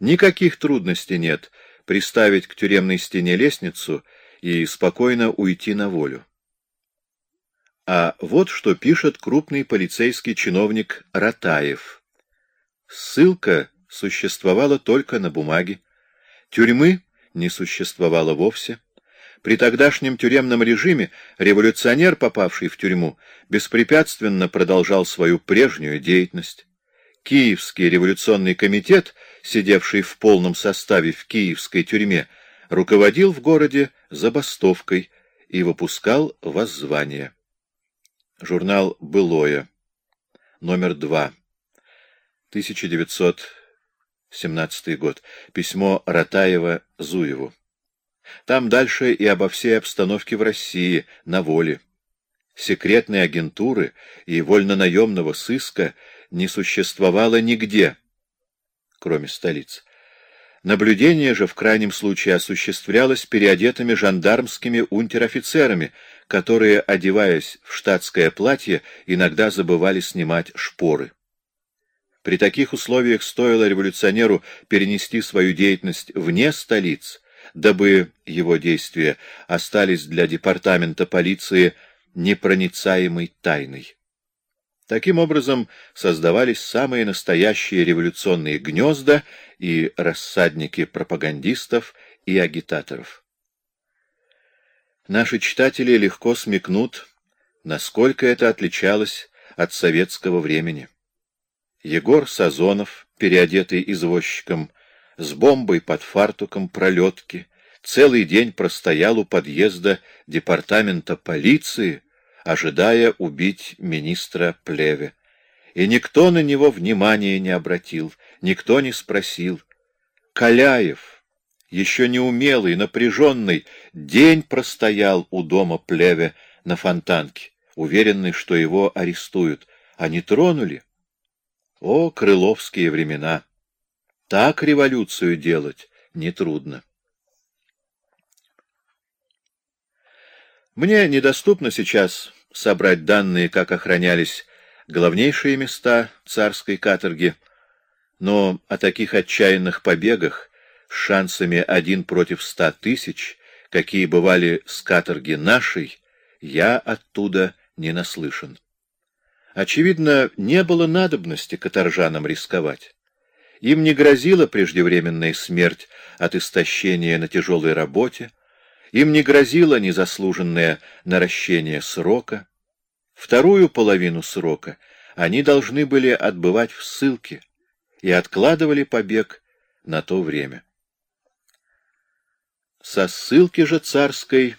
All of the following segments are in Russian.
Никаких трудностей нет приставить к тюремной стене лестницу и спокойно уйти на волю. А вот что пишет крупный полицейский чиновник Ратаев. Ссылка существовала только на бумаге. Тюрьмы не существовало вовсе. При тогдашнем тюремном режиме революционер, попавший в тюрьму, беспрепятственно продолжал свою прежнюю деятельность. Киевский революционный комитет, сидевший в полном составе в киевской тюрьме, руководил в городе забастовкой и выпускал воззвания. Журнал «Былое», номер 2, 1917 год. Письмо Ратаева Зуеву. Там дальше и обо всей обстановке в России, на воле. Секретной агентуры и вольнонаемного сыска не существовало нигде, кроме столицы. Наблюдение же в крайнем случае осуществлялось переодетыми жандармскими унтер-офицерами, которые, одеваясь в штатское платье, иногда забывали снимать шпоры. При таких условиях стоило революционеру перенести свою деятельность вне столиц, дабы его действия остались для департамента полиции непроницаемой тайной. Таким образом создавались самые настоящие революционные гнезда и рассадники пропагандистов и агитаторов. Наши читатели легко смекнут, насколько это отличалось от советского времени. Егор Сазонов, переодетый извозчиком, с бомбой под фартуком пролетки, целый день простоял у подъезда департамента полиции, ожидая убить министра Плеве. И никто на него внимания не обратил, никто не спросил. Каляев, еще не умелый, напряженный, день простоял у дома Плеве на фонтанке, уверенный, что его арестуют. А не тронули? О, крыловские времена! Так революцию делать нетрудно. Мне недоступно сейчас собрать данные, как охранялись главнейшие места царской каторги, но о таких отчаянных побегах с шансами один против ста тысяч, какие бывали с каторги нашей, я оттуда не наслышан. Очевидно, не было надобности каторжанам рисковать. Им не грозила преждевременная смерть от истощения на тяжелой работе, им не грозило незаслуженное наращение срока. Вторую половину срока они должны были отбывать в ссылке и откладывали побег на то время. Со ссылки же царской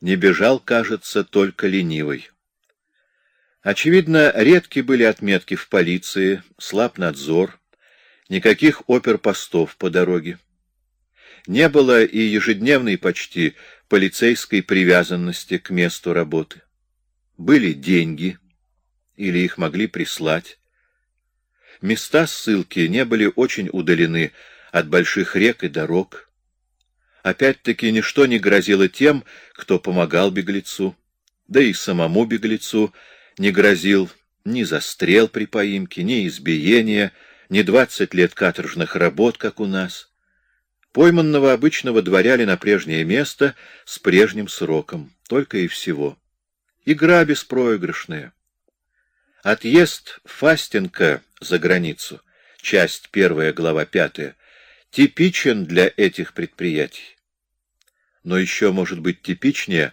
не бежал, кажется, только ленивый. Очевидно, редки были отметки в полиции, слаб надзор, никаких оперпостов по дороге. Не было и ежедневной почти полицейской привязанности к месту работы. Были деньги, или их могли прислать. Места ссылки не были очень удалены от больших рек и дорог. Опять-таки ничто не грозило тем, кто помогал беглецу, да и самому беглецу не грозил ни застрел при поимке, ни избиение, ни двадцать лет каторжных работ, как у нас. Пойманного обычно водворяли на прежнее место с прежним сроком, только и всего. Игра беспроигрышная. Отъезд Фастенко за границу, часть первая, глава пятая, типичен для этих предприятий. Но еще может быть типичнее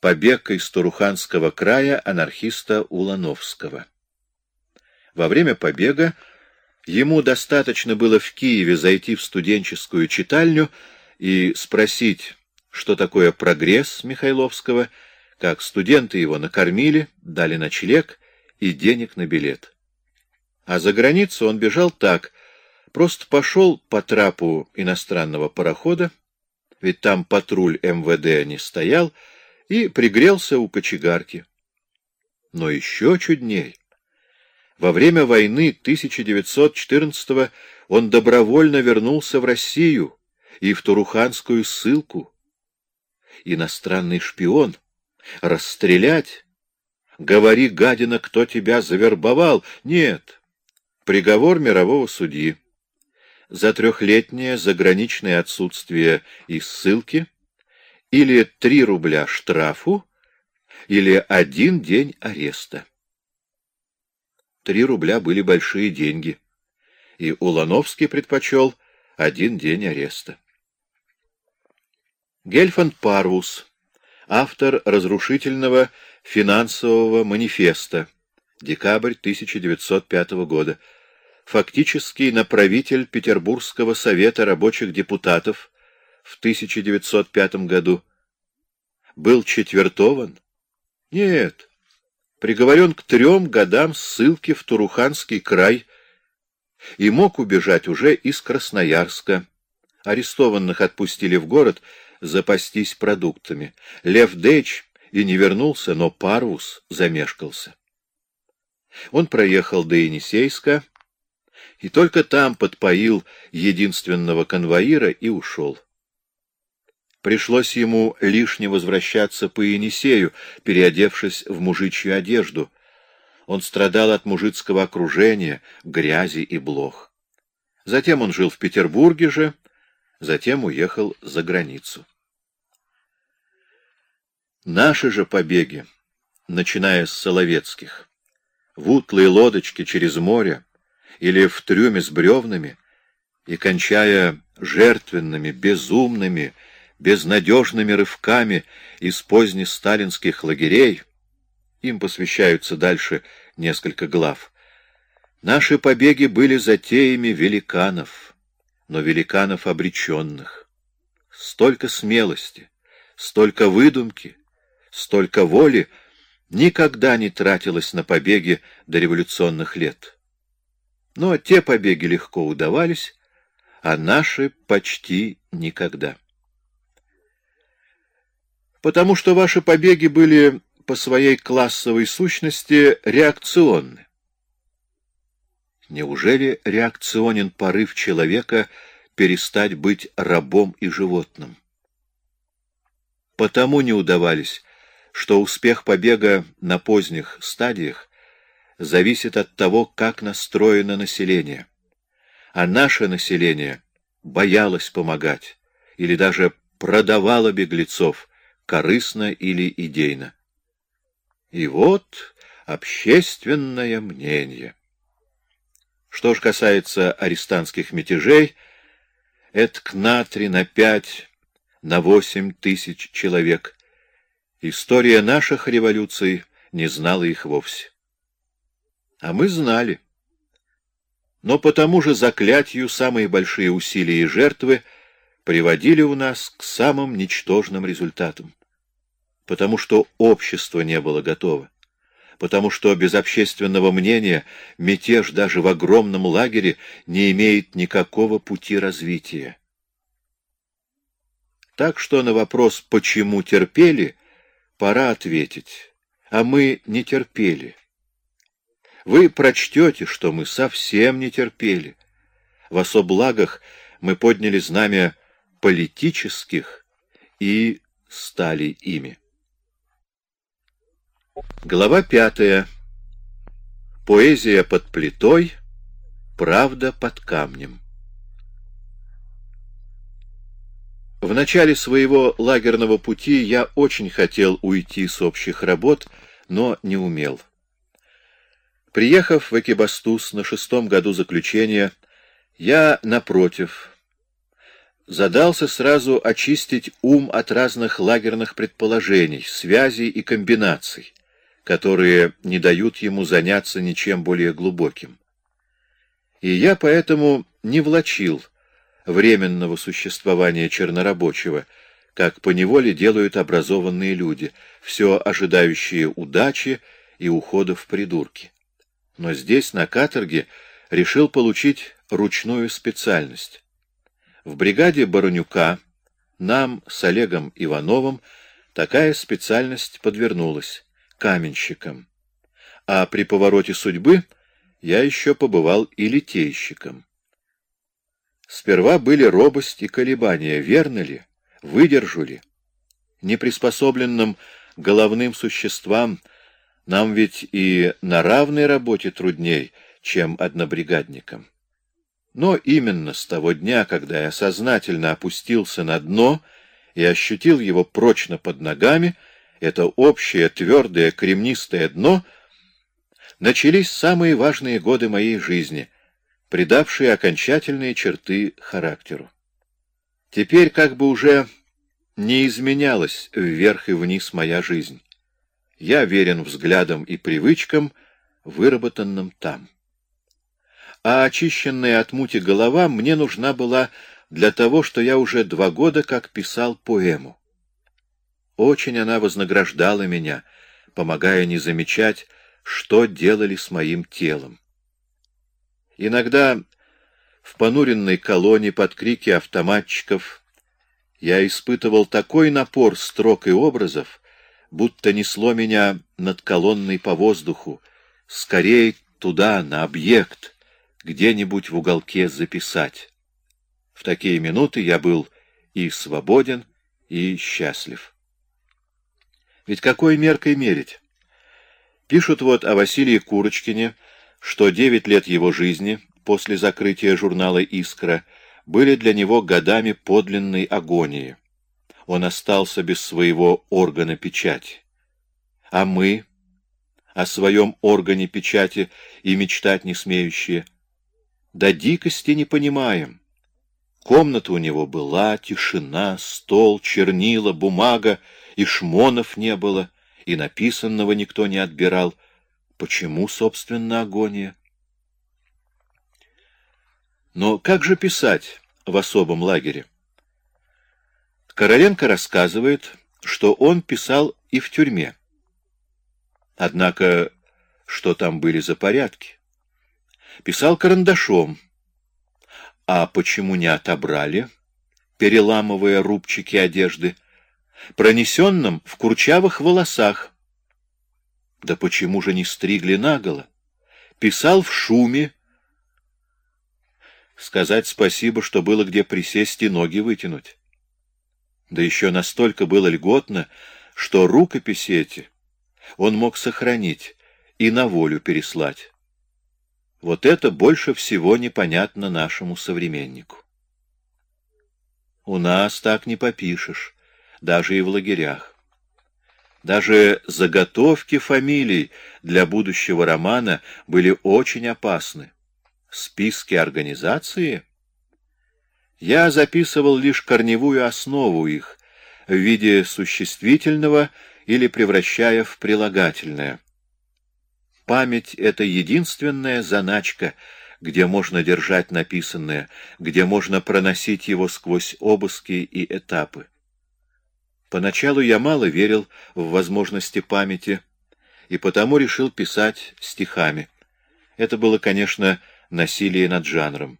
побег из Туруханского края анархиста Улановского. Во время побега Ему достаточно было в Киеве зайти в студенческую читальню и спросить, что такое прогресс Михайловского, как студенты его накормили, дали ночлег и денег на билет. А за границу он бежал так, просто пошел по трапу иностранного парохода, ведь там патруль МВД не стоял, и пригрелся у кочегарки. Но еще чудней. Во время войны 1914 он добровольно вернулся в Россию и в Туруханскую ссылку. Иностранный шпион. Расстрелять? Говори, гадина, кто тебя завербовал? Нет. Приговор мирового судьи. за трехлетнее заграничное отсутствие и ссылки, или 3 рубля штрафу, или один день ареста. Три рубля были большие деньги, и Улановский предпочел один день ареста. Гельфанд Парвус, автор разрушительного финансового манифеста, декабрь 1905 года, фактический направитель Петербургского совета рабочих депутатов в 1905 году, был четвертован? Нет, приговорен к трем годам ссылки в Туруханский край и мог убежать уже из Красноярска. Арестованных отпустили в город запастись продуктами. Лев Дейч и не вернулся, но Парвус замешкался. Он проехал до Енисейска и только там подпоил единственного конвоира и ушел. Пришлось ему лишне возвращаться по Енисею, переодевшись в мужичью одежду. Он страдал от мужицкого окружения, грязи и блох. Затем он жил в Петербурге же, затем уехал за границу. Наши же побеги, начиная с Соловецких, в утлые лодочки через море или в трюме с бревнами, и кончая жертвенными, безумными, безнадежными рывками из поздних сталинских лагерей, им посвящаются дальше несколько глав, наши побеги были затеями великанов, но великанов обреченных. Столько смелости, столько выдумки, столько воли никогда не тратилось на побеги до революционных лет. Но те побеги легко удавались, а наши почти никогда. Потому что ваши побеги были по своей классовой сущности реакционны. Неужели реакционен порыв человека перестать быть рабом и животным? Потому не удавались что успех побега на поздних стадиях зависит от того, как настроено население. А наше население боялось помогать или даже продавало беглецов, корыстно или идейно. И вот общественное мнение. Что ж касается арестантских мятежей, это к на три, на пять, на восемь тысяч человек — История наших революций не знала их вовсе. А мы знали. Но по тому же заклятию самые большие усилия и жертвы приводили у нас к самым ничтожным результатам. Потому что общество не было готово. Потому что без общественного мнения мятеж даже в огромном лагере не имеет никакого пути развития. Так что на вопрос «почему терпели?» пора ответить, а мы не терпели. Вы прочтете, что мы совсем не терпели. В особлагах мы подняли знамя политических и стали ими. Глава пятая. Поэзия под плитой, правда под камнем. В начале своего лагерного пути я очень хотел уйти с общих работ, но не умел. Приехав в Экибастуз на шестом году заключения, я, напротив, задался сразу очистить ум от разных лагерных предположений, связей и комбинаций, которые не дают ему заняться ничем более глубоким. И я поэтому не влачил временного существования чернорабочего, как поневоле делают образованные люди, все ожидающие удачи и ухода в придурки. Но здесь, на каторге, решил получить ручную специальность. В бригаде Баронюка нам с Олегом Ивановым такая специальность подвернулась — каменщиком. А при повороте судьбы я еще побывал и литейщиком. Сперва были робость и колебания, верно ли, выдержу ли? Неприспособленным головным существам нам ведь и на равной работе трудней, чем однобригадникам. Но именно с того дня, когда я сознательно опустился на дно и ощутил его прочно под ногами, это общее твердое кремнистое дно, начались самые важные годы моей жизни, придавшие окончательные черты характеру. Теперь как бы уже не изменялась вверх и вниз моя жизнь. Я верен взглядам и привычкам, выработанным там. А очищенная от мути голова мне нужна была для того, что я уже два года как писал поэму. Очень она вознаграждала меня, помогая не замечать, что делали с моим телом. Иногда в понуренной колонне под крики автоматчиков я испытывал такой напор строк и образов, будто несло меня над колонной по воздуху, скорее туда, на объект, где-нибудь в уголке записать. В такие минуты я был и свободен, и счастлив. Ведь какой меркой мерить? Пишут вот о Василии Курочкине, что девять лет его жизни после закрытия журнала «Искра» были для него годами подлинной агонии. Он остался без своего органа печати. А мы, о своем органе печати и мечтать не смеющие, до дикости не понимаем. Комната у него была, тишина, стол, чернила, бумага, и шмонов не было, и написанного никто не отбирал. Почему, собственно, агония? Но как же писать в особом лагере? Короленко рассказывает, что он писал и в тюрьме. Однако, что там были за порядки? Писал карандашом. А почему не отобрали, переламывая рубчики одежды, пронесенным в курчавых волосах? Да почему же не стригли наголо? Писал в шуме, сказать спасибо, что было где присесть и ноги вытянуть. Да еще настолько было льготно, что рукописи эти он мог сохранить и на волю переслать. Вот это больше всего непонятно нашему современнику. У нас так не попишешь, даже и в лагерях. Даже заготовки фамилий для будущего романа были очень опасны списке организации, я записывал лишь корневую основу их в виде существительного или превращая в прилагательное. Память — это единственная заначка, где можно держать написанное, где можно проносить его сквозь обыски и этапы. Поначалу я мало верил в возможности памяти, и потому решил писать стихами. Это было, конечно, насилие над жанром.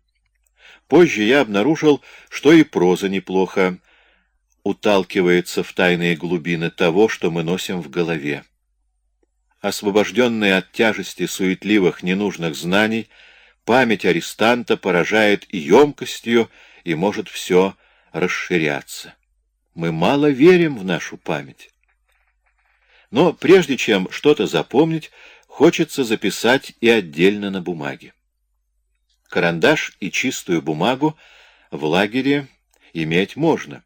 Позже я обнаружил, что и проза неплохо уталкивается в тайные глубины того, что мы носим в голове. Освобожденная от тяжести суетливых ненужных знаний, память арестанта поражает и емкостью, и может все расширяться. Мы мало верим в нашу память. Но прежде чем что-то запомнить, хочется записать и отдельно на бумаге. Карандаш и чистую бумагу в лагере иметь можно,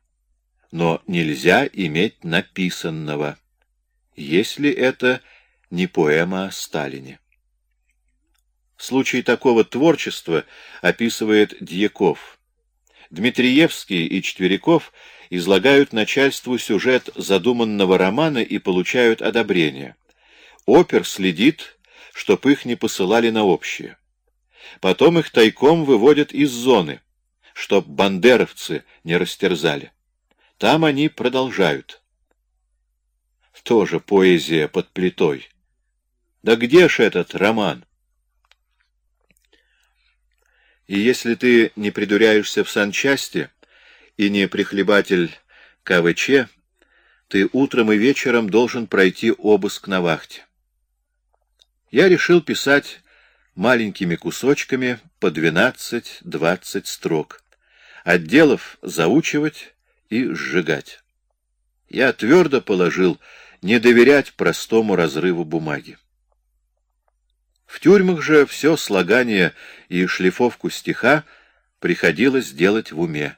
но нельзя иметь написанного, если это не поэма о Сталине. Случай такого творчества описывает Дьяков. Дмитриевский и Четверяков излагают начальству сюжет задуманного романа и получают одобрение. Опер следит, чтоб их не посылали на общее. Потом их тайком выводят из зоны, чтоб бандеровцы не растерзали. Там они продолжают. Тоже поэзия под плитой. Да где ж этот роман? И если ты не придуряешься в санчасти и не прихлебатель КВЧ, ты утром и вечером должен пройти обыск на вахте. Я решил писать маленькими кусочками по 12-20 строк, отделов заучивать и сжигать. Я твердо положил не доверять простому разрыву бумаги. В тюрьмах же все слагание и шлифовку стиха приходилось делать в уме.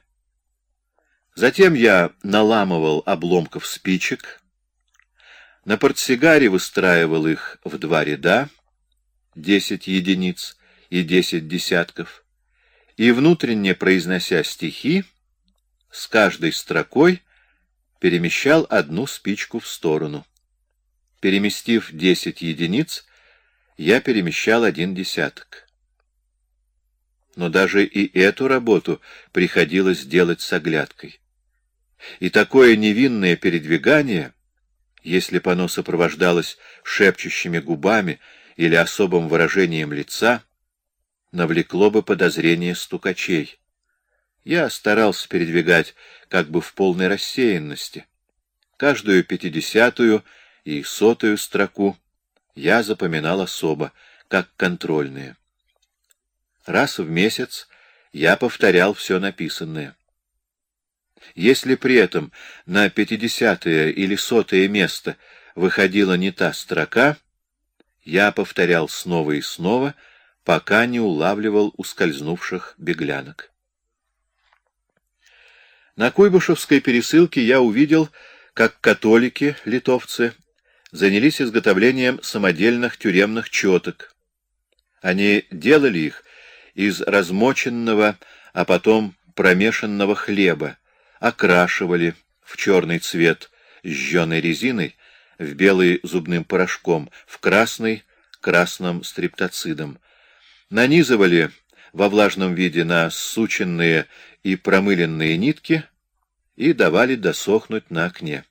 Затем я наламывал обломков спичек, на портсигаре выстраивал их в два ряда, десять единиц и десять десятков, и, внутренне произнося стихи, с каждой строкой перемещал одну спичку в сторону. Переместив десять единиц, я перемещал один десяток. Но даже и эту работу приходилось делать с оглядкой. И такое невинное передвигание, если бы оно сопровождалось шепчущими губами или особым выражением лица, навлекло бы подозрение стукачей. Я старался передвигать как бы в полной рассеянности. Каждую пятидесятую и сотую строку я запоминал особо, как контрольные. Раз в месяц я повторял все написанное. Если при этом на пятидесятое или сотое место выходила не та строка, я повторял снова и снова, пока не улавливал ускользнувших беглянок. На Куйбышевской пересылке я увидел, как католики, литовцы, занялись изготовлением самодельных тюремных четок. Они делали их из размоченного, а потом промешанного хлеба, окрашивали в черный цвет жженой резиной, в белый зубным порошком, в красный красным стриптоцидом. Нанизывали во влажном виде на сученные и промыленные нитки и давали досохнуть на окне.